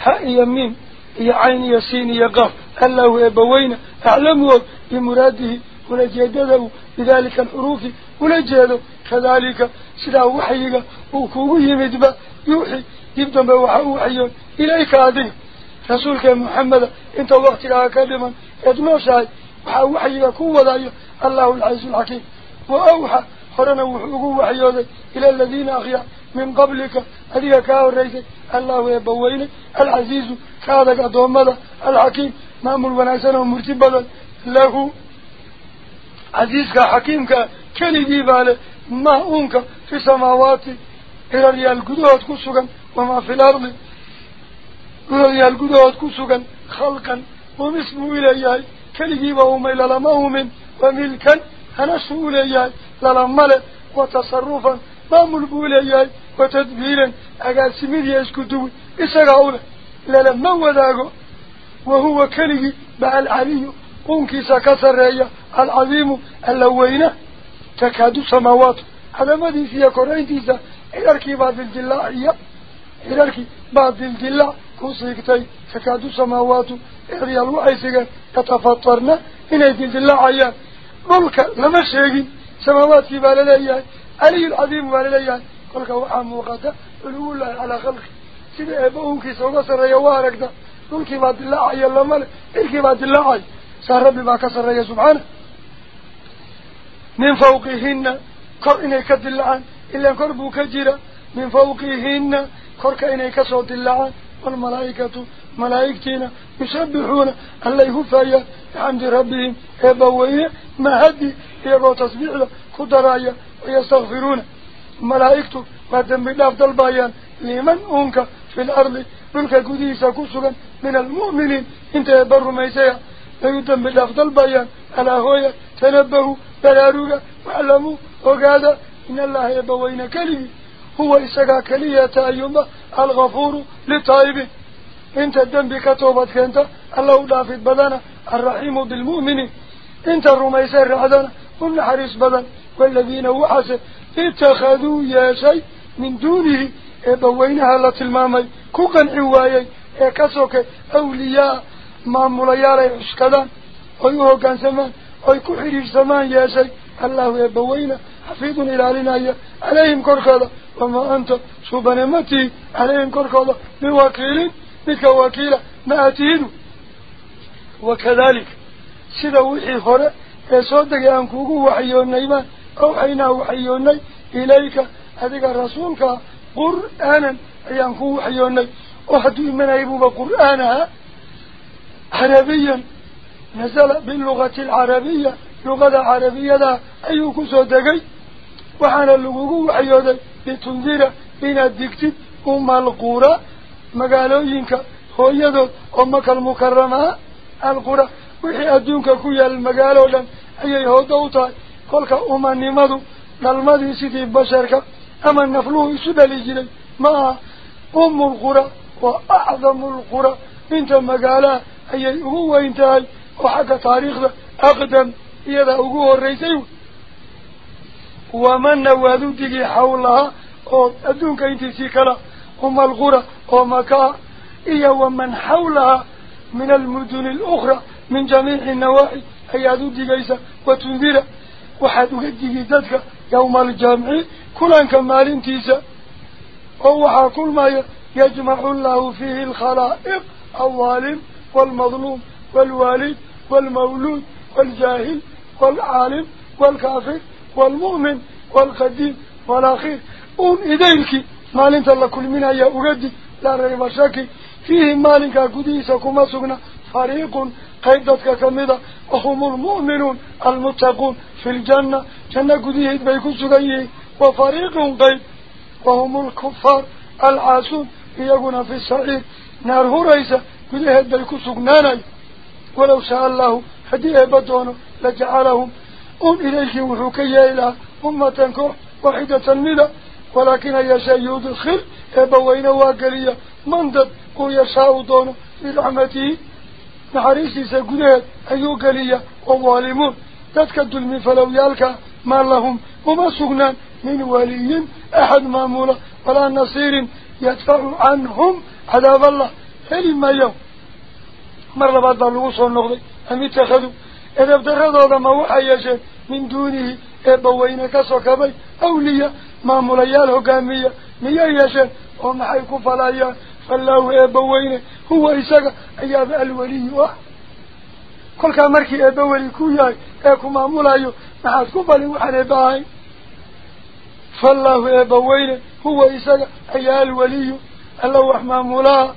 ها يمين يا عين يا سين يا قف الله يبوينا أعلمه بمراده ولجدده بذلك الحروف ولجده كذلك سلا وحيك وكوه مدبا يوحي يبدأ بوحي إليك هذه رسولك محمد انت وقت لها كلمة يدنوش هاي وحيك كوه ذايه الله العزيز الحكيم وأوحى خرنا وحقوق وحيودة إلى الذين أخيا من قبلك هذه كاو الرئيسة الله يبوين العزيز كادك أدوم هذا الحكيم مامل وناسنا ومرتبلا له عزيزك حكيمك كني ديباله ما أمك في سماوات إلى ريال قدوات كسوكا وما في الأرض إلى القدوات قدوات كسوكا خلقا ومسمو إليه كني ديبه ما إلى لما ku sugan wamaa fi lardi ciraryaal gudahood ku sugan khalqan umis buu uleeyahay keligiiba umay lalama umin wa milkan hanashu uleeyahay lalama le wa tasarufan maamul buu leeyahay wa tadbiiran agaasimidiya isku duwi isagaa u leh lalama wadaago wa إغري الوحيسك يتفطرن إن يدل الله عيان ملك لما شيء سماوات بالليان علي العظيم بالليان قلك وحام وقتا الأولى على خلق سيدي أبوك سوى سر يوارك ده ملك بعد الله عيان لما إلك بعد الله عيان صار ربي ما كسر يا سبحانه. ملائكتنا يسبحون الله يهفايا عند ربهم. يبويه ما هدي يقو تصبيح كدرايا ويستغفرون. ملائكته قدم بالأفضل بايان لمن أنك في الأرض؟ ملك قديسة كسرا من المؤمنين. إنت يبر ميسيا. يدم بالأفضل بايان على هوية تنبهوا براروا وعلموا وقال إن الله يبوين كلمة. هو إسقى كلية أيما الغفور للطائبين انت الدنب كتوبتك انت الله دافد بدنا الرحيم بالمؤمنين انت الرميس الرعدنا هم حريص بدن. والذين وحسب اتخذوا يا شيء من دونه. ابوينها كوكا عوايي اكسوك أولياء ما مليالي عشكدان ويهو كان سمان ويكحريش سمان يا شيء. الله يبوينا حفيظ إلى علينا عليهم كركضة. وما أنت بك وكيلة ما أتينه وكذلك سيدا وحي خورة يسودك أنكوكو وحيون نيمان أوحينا وحيوني إليك. هذيك رسولك قرآنا أيانكو وحيوني وحدو من أيبوب قرآنها عربيا. نزل باللغة العربية. لغة عربية ذا أيوكو سودكي وحانا اللغوكو وحيوني لتنذير إن الدكتب أم القرى. Adduunka ku yaal magaalo dhan ayay hooda u tahay kolka umanimadu dhalmadii sidii basharka ama nafluhu isu dhali jiray ma aha umulqura waa acdamu lqura inta magaalaha ayay ugu weyn tahay oo xagga taariikhda aqdam iyadaa ugu horreysay wamana waad u digi xawlaha oo adduunka intiisii kala هم الغرى ومكاء إيا ومن حولها من المدن الأخرى من جميع النواحي أيادو ديقيسة وتنذير وحد قديه ذاتك يوم الجامع كلان كمال تيسا ووحا كل ما يجمع الله فيه الخلائق الظالم والمظلوم والوالد والمولود والجاهل والعالم والكافر والمؤمن والقديم والأخير. أون إذيلك مالين تلا كل منها يا أوجدي لا رأي مشاكي فيه مالين كعودي سكوما سكنا فريقون قيدت كاميدا وهم المؤمنون المتقون في الجنة جنة قديه بيكون سجيه وفريقون قيد وهم الكفار العاصون يجون في السعير نار هو رئيسة قديه بيكون سجناي ولو شاء الله هديه بدون لجعلهم أم إليه وحكيه إلى أمة كوح واحدة منه ولكن يشاء يدخل إبوين واقلية منضد ويشاء دونه برحمته نحريسي سيقوليت أيو قلية وظالمون تتكد من فلو يالك ما لهم. وما سغنان من ولي أحد مامولة. ولا نصير يدفع عنهم عذاب الله. هل ما يوم مرة بعد الوصول النقضي أم اتخذوا؟ إذا ابتخذوا هذا ما وحي يشاء من دونه إبوين كسوكبي أولياء مامولا يالهو قامية مية يشان وما حيكو فلايا فالله يبوينه هو إساق أياب الولي واحد كل كامركي يبوين كوياي. أكو مامولا يو ما حيكو فلي وحن يباهي فالله يبوينه هو إساق أياب الولي الله وح مامولا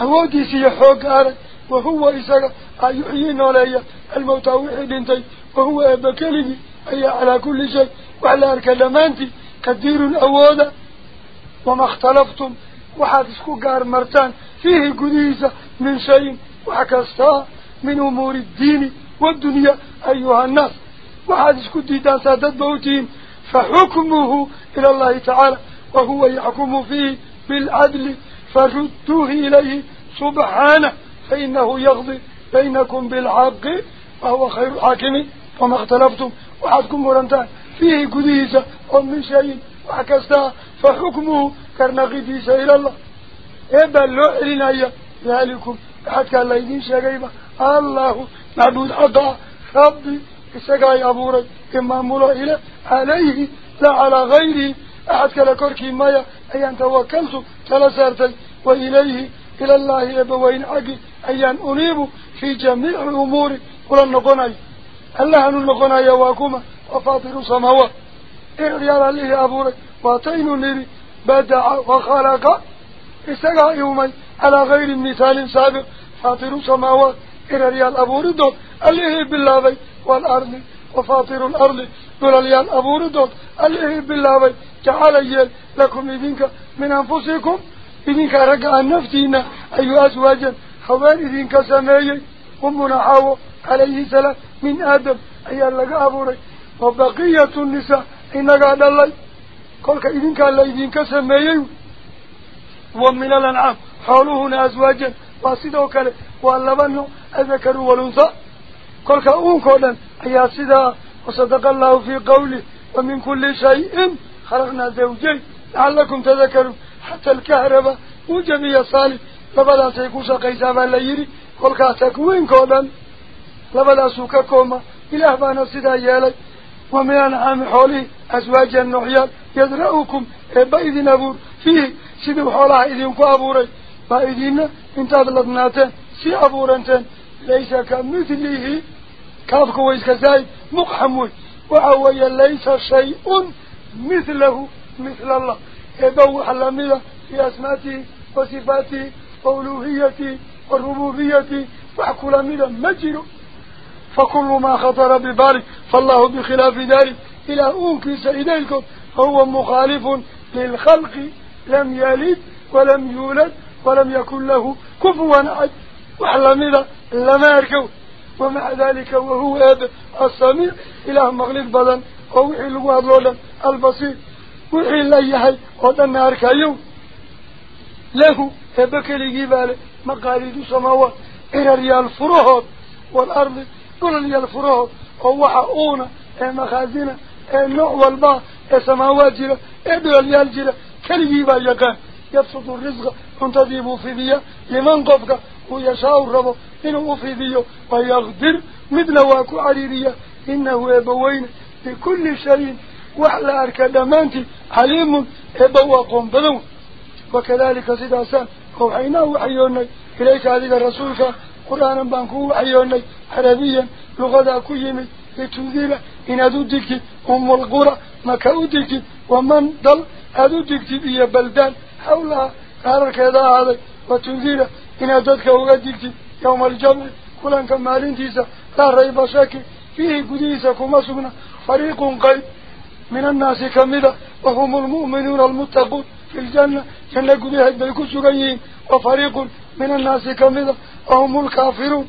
أودي سيحوك أرد وهو إساق أيحيين علي الموتى وحيد انتي وهو أبا كلمي أي على كل شيء. وعلى أركال قدير أودا وما اختلفتم. وحد اسكو قار مرتان. فيه قديسة من شيء. وحكستا من أمور الدين والدنيا أيها الناس. وحد اسكو ديدان سادت بوتين. فحكمه إلى الله تعالى. وهو يحكم فيه بالعدل. فردوه إليه سبحانه. فإنه يغضي بينكم بالحق. وهو خير الحاكمين. وما اختلفتم. وحدكم مرنتان فيه قديسة ومن شيء وحكستا فحكمه كرنقديسة إلى الله. إبا اللوحلنا يا ذلكم حتى الله يدين شاقيبا الله معبود حقا ربي إساقاي أبوري إمام الله إله عليه لا على غيره. أحد كلا كوركي مايا أيان توكلت تلسارتي وإليه إلى الله يبوين عقي أيان أنيب في جميع الأمور ولن نقنعي. الله نقنعي واكما وفاطر سماوات إعيال الله أبوري واتين نبي بدع وخلق إساقا يومي على غير مثال سابق. فاطر سماوات إعيال أبوري دون الله بالله والأرض وفاطر الأرض. دولاليان أبو ردود الله بالله جعل لكم إذنك من أنفسكم. إذنك رقع النفتين أي أزواجا حوان إذنك سمايي أمنا حاو عليه السلام من آدم. أي لك أبو ري وبقية النساء إنك على الله قولك إذنك الله إذنك سمايي ومن الأنعام حولهنا أزواجا واسدوك واللبن أذكر والأنثى قولك أونكولا أي سيدا وصدق الله في قوله ومن كل شيء خلقنا زوجين لعلكم تذكروا حتى الكهرباء وجميع صالح لبدا سيكون شقيسا بالليري قل كاتكوين كولا لبدا سوككوما إله بانا سيدا يالي ومن أنعام حولي أزواج النحيات يدرأكم بإذ نبور فيه سيدو حولها إذن كأبوري بإذن انتاد لبناتين سي أبورنتين ليس كمثله. كافك ويسكزاي مقحموي. وعوي ليس شيء مثله. مثل الله. إبو حلمية في أسماته وصفاته. وألوهيته والربوبية وحكول ميدا مجر فكل ما خطر ببالك فالله بخلاف ذلك. إلى أنك سيديكم هو مخالف للخلق لم يلد ولم يولد ولم يكن له كفوا أحد. وحلميدا لما يركو. ومع ذلك وهو أب السميع إله مغلق بدن ووحي لقواد لولا البصير. وحي ليهي ودن أركايو له أبك لقبال مقاليد سماوات إلى ريال فروهات والأرض. كل ريال فروهات ووحاؤنا مخازنة النوع والباء سماوات جرى إبرا ريال جرى كالجيبا يقان يبسط الرزق انتظيبوا في ذي لمن قفك ويشاء الرب إنه أفيديه ويغدر مثل واكو عريرية إنه يبوين بكل شيء وحلا أركدمانتي عليم يبواقهم بدون وكذلك سداسان قرآنا بانكو وحيوني عربيا لغدا كيمي لتنذيل إن أدو دكتي أم القرى مكا أدكتي ومن ضل أدو دكتي بي بلدان حولها قال كذا هذا وتنذيل إن أدتك وغدكتي يوم الجمع كلان كمالين تيسا لا ريب شك فيه قديسة كما فريق قيد من الناس كمذا وهم المؤمنون المتقون في الجنة جنة قديها بيكو سغيين وفريق من الناس كمذا وهم الكافرون.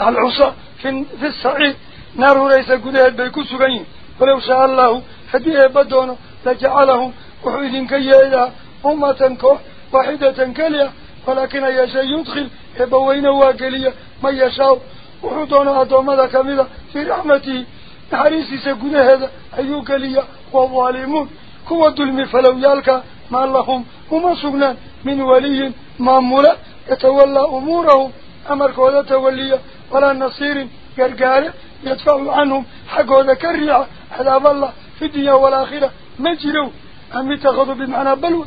العصا في, في السعيد نار ليس قديها بيكو سغيين ولو شاء الله هديه بدونه لجعلهم وحيد كيئة أمة كوح واحدة كلية ولكن يشاء يدخل إبوين واقلية ما يشاء وحضونا أدومة كاملة في رحمته. نحريسي سيقول هذا. أيو قلية والظالمون. هو الظلم فلو يالك ما لهم وما سقنا من ولي مامولة يتولى أمورهم أمرك ولا تولي ولا نصير قرقار يدفع عنهم حق هذا كريعة عذاب الله في الدنيا والآخرة. مجروا أم يتخذوا بمعنى بلوى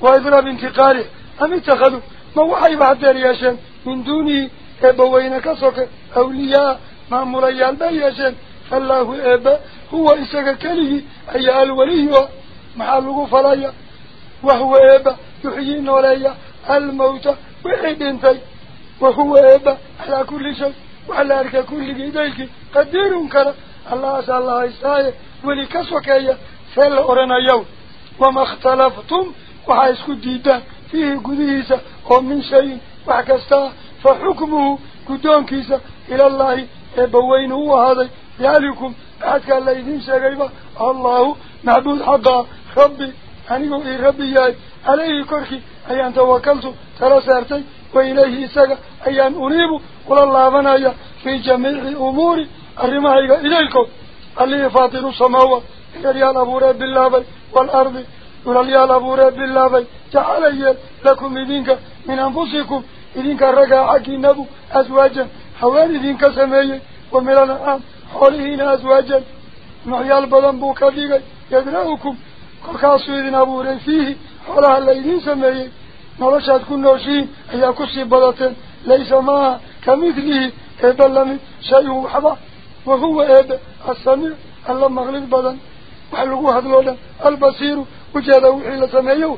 وإضراب انتقاله أم اتخذوا ما وحي بعد رياشان من دونه إبوين كسوك أولياء ما مريال بياشان فالله إبا هو إساك كله أي الولي محله فلايا وهو إبا يحيين وليا الموت وحيد انتي وهو إبا على كل شيء وعلى أرك كل جيديك قدير كرا الله أسأل الله إسايا ولكسوك أيا فلا أرنا يوم. وما اختلفتم؟ وحيسكو ديدان فيه قديسة. ومن شيء وحكستا فحكمه قدون كيسة. إلى الله يبوين هو هذا ذلكم أحد قال ليذين شغيبا الله معبود حقا. ربي أنه إي ربي ياي. عليه كركي أيان توكلت. ترى سارتي. وإليه إساق. أيان أنيب. قل الله بنايا في جميع أمور. الرمائي إليكم اللي فاطر السماوات يريال أبو رب الله والأرض. ولليال أبو رب الله بي. لكم إذنك. من أنفسكم. إذنك رقا حكي نبو أزواجا. حوالي إذنك سميه ومن الأنعام حولهين أبو رب فيه حولها الليلين سميه نرشاد كل نوشين هي كسي بلطين ليس ما كمثله إذا لم شيء حبا وهو إذا السميع الله مغلق بدن وحلقوا هذلولا البصير وجاد وحيلة سميه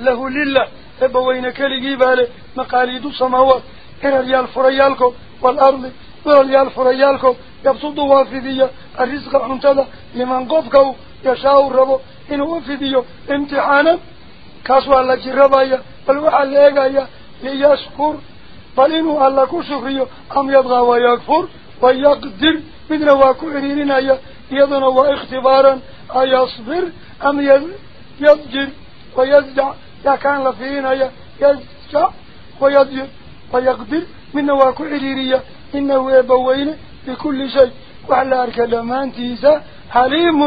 له لله إبوين كالي باله مقاليد السماوات إن ريال فريالكو والأرض وريال فريالكو يبسط وافذية الرزق عنتظى لمن قفكو يشاء الربو إنه وافذية امتحانا. كاسوا الله جربايا بل وحا ليغايا ليشكر. بل إنه الله كشكريو أم يبغى ويكفر ويقدر. من رواكو عريرين يدنا واختبارا أيصبر أم يضجر ويزجع. يا كان لفين يزجع ويضجر ويقدر. من رواكو عريرية إنه يبوين بكل شيء. وعلى أركض مانتيسا حليم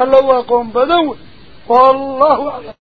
الله وقوم بدو والله أعلم.